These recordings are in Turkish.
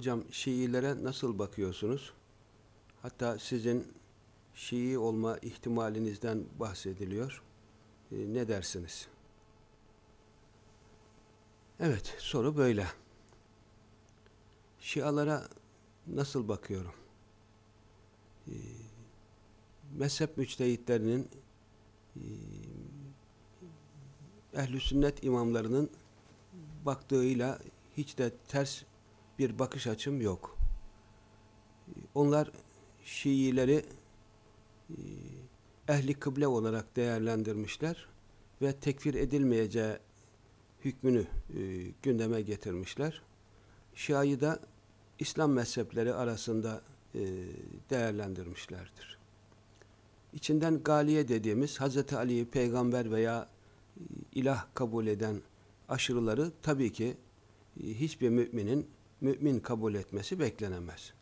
Hocam Şiilere nasıl bakıyorsunuz? Hatta sizin Şii olma ihtimalinizden bahsediliyor. E, ne dersiniz? Evet, soru böyle. Şialara nasıl bakıyorum? E, mezhep müçtehitlerinin e, ehl sünnet imamlarının baktığıyla hiç de ters bir bakış açım yok. Onlar Şiileri e, ehli kıble olarak değerlendirmişler ve tekfir edilmeyeceği hükmünü e, gündeme getirmişler. Şia'yı da İslam mezhepleri arasında e, değerlendirmişlerdir. İçinden Galiye dediğimiz Hz. Ali'yi peygamber veya ilah kabul eden aşırıları tabii ki hiçbir müminin mümin kabul etmesi beklenemez.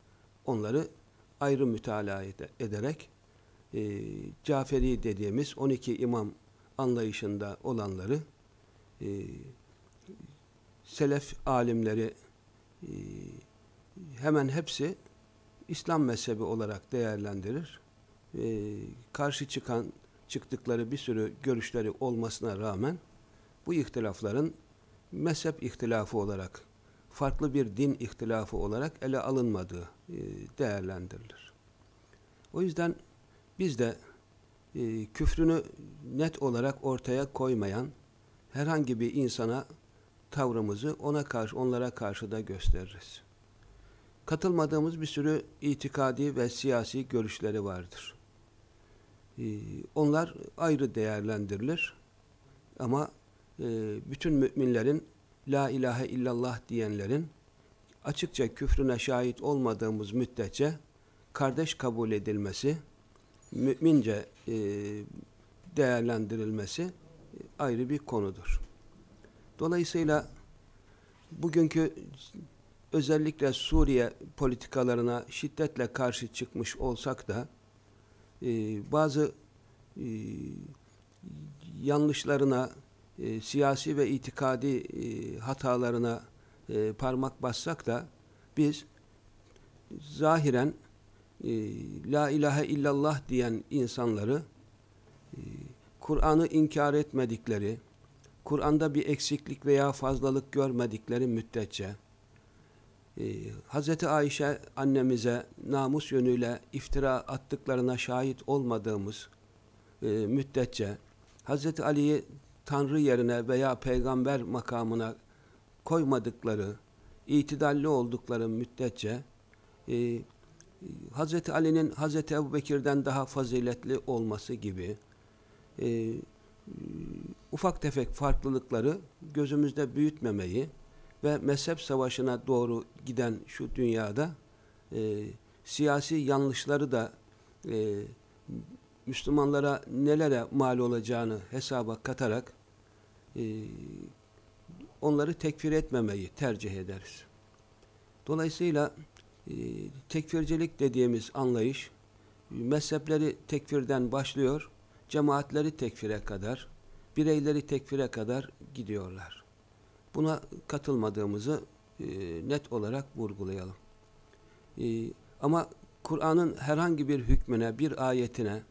Onları ayrı mütalaa ederek e, Caferi dediğimiz 12 imam anlayışında olanları e, selef alimleri e, hemen hepsi İslam mezhebi olarak değerlendirir. E, karşı çıkan çıktıkları bir sürü görüşleri olmasına rağmen bu ihtilafların mezhep ihtilafı olarak farklı bir din ihtilafı olarak ele alınmadığı e, değerlendirilir. O yüzden biz de e, küfrünü net olarak ortaya koymayan herhangi bir insana tavrımızı ona karşı, onlara karşı da gösteririz. Katılmadığımız bir sürü itikadi ve siyasi görüşleri vardır. E, onlar ayrı değerlendirilir ama bütün müminlerin La ilahe illallah diyenlerin açıkça küfrüne şahit olmadığımız müddetçe kardeş kabul edilmesi, mümince e, değerlendirilmesi e, ayrı bir konudur. Dolayısıyla bugünkü özellikle Suriye politikalarına şiddetle karşı çıkmış olsak da e, bazı e, yanlışlarına, e, siyasi ve itikadi e, hatalarına e, parmak bassak da biz zahiren e, La ilahe illallah diyen insanları e, Kur'an'ı inkar etmedikleri, Kur'an'da bir eksiklik veya fazlalık görmedikleri müddetçe e, Hz. Ayşe annemize namus yönüyle iftira attıklarına şahit olmadığımız e, müddetçe Hz. Ali'yi Tanrı yerine veya peygamber makamına koymadıkları, itidalli oldukları müddetçe e, Hz. Ali'nin Hz. Ebu Bekir'den daha faziletli olması gibi e, ufak tefek farklılıkları gözümüzde büyütmemeyi ve mezhep savaşına doğru giden şu dünyada e, siyasi yanlışları da e, Müslümanlara nelere mal olacağını hesaba katarak onları tekfir etmemeyi tercih ederiz. Dolayısıyla e, tekfircilik dediğimiz anlayış mezhepleri tekfirden başlıyor, cemaatleri tekfire kadar, bireyleri tekfire kadar gidiyorlar. Buna katılmadığımızı e, net olarak vurgulayalım. E, ama Kur'an'ın herhangi bir hükmüne, bir ayetine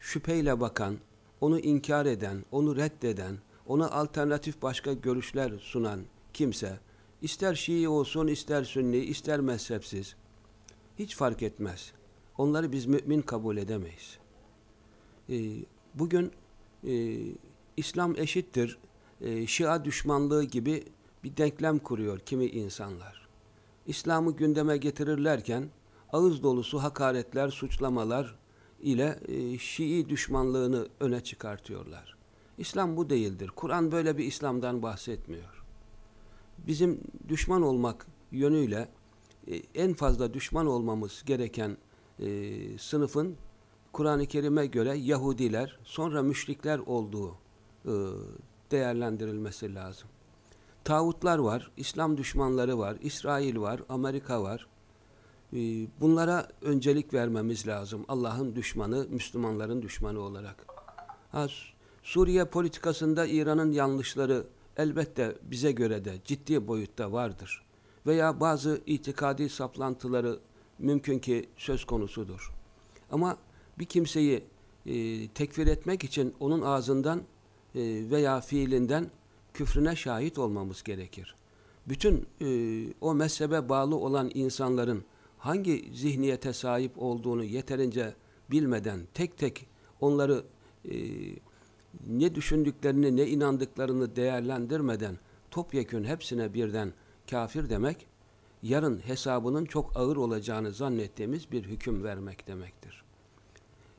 şüpheyle bakan, onu inkar eden, onu reddeden, ona alternatif başka görüşler sunan kimse, ister Şii olsun, ister Sünni, ister mezhepsiz, hiç fark etmez. Onları biz mümin kabul edemeyiz. Ee, bugün e, İslam eşittir, e, Şia düşmanlığı gibi bir denklem kuruyor kimi insanlar. İslam'ı gündeme getirirlerken ağız dolusu hakaretler, suçlamalar, ile e, Şii düşmanlığını öne çıkartıyorlar. İslam bu değildir. Kur'an böyle bir İslam'dan bahsetmiyor. Bizim düşman olmak yönüyle e, en fazla düşman olmamız gereken e, sınıfın Kur'an-ı Kerim'e göre Yahudiler sonra müşrikler olduğu e, değerlendirilmesi lazım. Tağutlar var, İslam düşmanları var, İsrail var, Amerika var, bunlara öncelik vermemiz lazım. Allah'ın düşmanı, Müslümanların düşmanı olarak. Ha, Suriye politikasında İran'ın yanlışları elbette bize göre de ciddi boyutta vardır. veya bazı itikadi saplantıları mümkün ki söz konusudur. Ama bir kimseyi e, tekfir etmek için onun ağzından e, veya fiilinden küfrüne şahit olmamız gerekir. Bütün e, o mezhebe bağlı olan insanların hangi zihniyete sahip olduğunu yeterince bilmeden tek tek onları e, ne düşündüklerini ne inandıklarını değerlendirmeden topyekün hepsine birden kafir demek yarın hesabının çok ağır olacağını zannettiğimiz bir hüküm vermek demektir.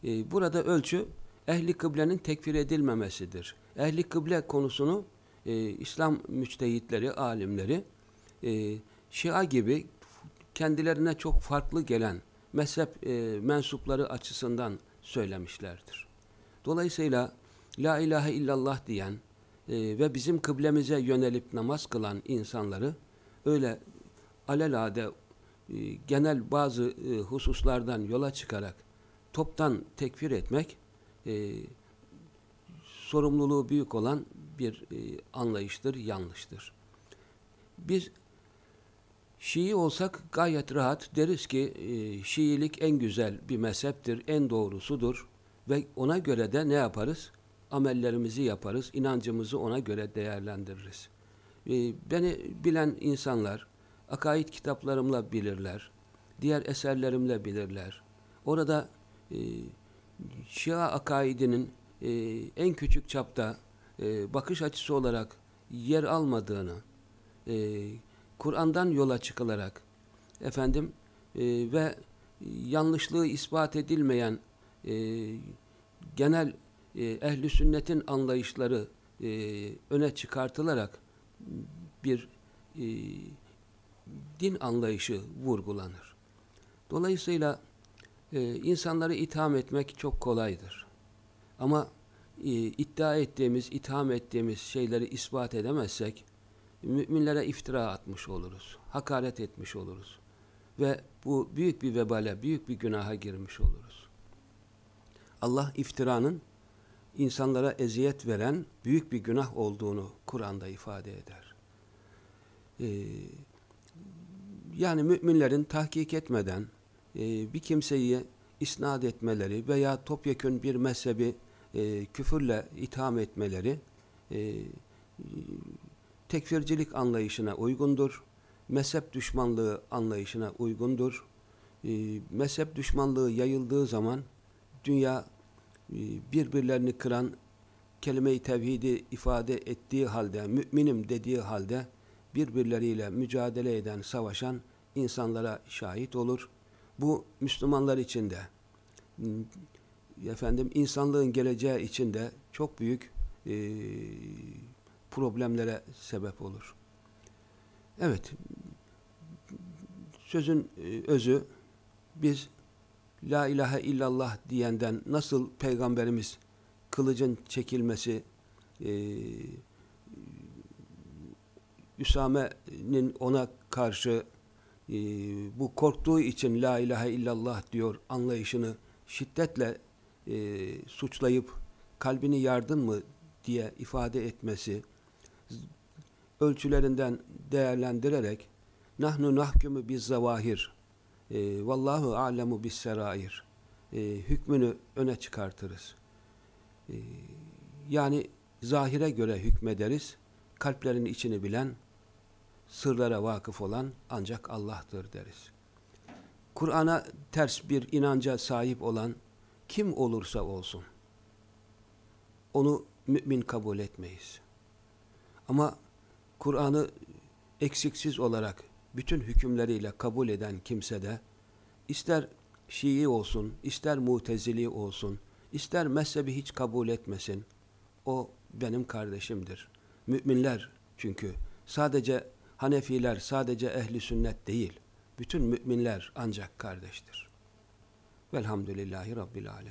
E, burada ölçü ehli kıblenin tekfir edilmemesidir. Ehli kıble konusunu e, İslam müçtehitleri, alimleri e, Şia gibi kendilerine çok farklı gelen mezhep e, mensupları açısından söylemişlerdir. Dolayısıyla La ilahe illallah diyen e, ve bizim kıblemize yönelip namaz kılan insanları öyle alelade e, genel bazı e, hususlardan yola çıkarak toptan tekfir etmek e, sorumluluğu büyük olan bir e, anlayıştır, yanlıştır. Biz Şii olsak gayet rahat deriz ki e, Şiilik en güzel bir mezheptir, en doğrusudur ve ona göre de ne yaparız? Amellerimizi yaparız, inancımızı ona göre değerlendiririz. E, beni bilen insanlar, akaid kitaplarımla bilirler, diğer eserlerimle bilirler. Orada e, Şia akaidinin en küçük çapta bakış açısı olarak yer almadığını, Kur'an'dan yola çıkılarak efendim e, ve yanlışlığı ispat edilmeyen e, genel e, ehli sünnetin anlayışları e, öne çıkartılarak bir e, din anlayışı vurgulanır. Dolayısıyla e, insanları itham etmek çok kolaydır. Ama e, iddia ettiğimiz, itham ettiğimiz şeyleri ispat edemezsek müminlere iftira atmış oluruz. Hakaret etmiş oluruz. Ve bu büyük bir vebale, büyük bir günaha girmiş oluruz. Allah iftiranın insanlara eziyet veren büyük bir günah olduğunu Kur'an'da ifade eder. Ee, yani müminlerin tahkik etmeden e, bir kimseyi isnat etmeleri veya topyekün bir mezhebi e, küfürle itham etmeleri e, tekfircilik anlayışına uygundur. Mezhep düşmanlığı anlayışına uygundur. E, mezhep düşmanlığı yayıldığı zaman dünya e, birbirlerini kıran kelime-i tevhidi ifade ettiği halde, müminim dediği halde birbirleriyle mücadele eden, savaşan insanlara şahit olur. Bu Müslümanlar için de efendim insanlığın geleceği için de çok büyük e, problemlere sebep olur. Evet, sözün e, özü biz La ilahe illallah diyenden nasıl Peygamberimiz kılıcın çekilmesi e, Üsame'nin ona karşı e, bu korktuğu için La ilahe illallah diyor anlayışını şiddetle e, suçlayıp kalbini yardın mı diye ifade etmesi ölçülerinden değerlendirerek nahnu nahkumu biz zavahir e, vallahu alemu bis serair e, hükmünü öne çıkartırız. E, yani zahire göre hükmederiz. Kalplerin içini bilen, sırlara vakıf olan ancak Allah'tır deriz. Kur'an'a ters bir inanca sahip olan kim olursa olsun onu mümin kabul etmeyiz. Ama Kur'an'ı eksiksiz olarak bütün hükümleriyle kabul eden kimse de ister Şii olsun, ister Mutezili olsun, ister mezhebi hiç kabul etmesin, o benim kardeşimdir. Müminler çünkü sadece Hanefiler, sadece ehli sünnet değil, bütün müminler ancak kardeştir. Velhamdülillahi Rabbil Alem.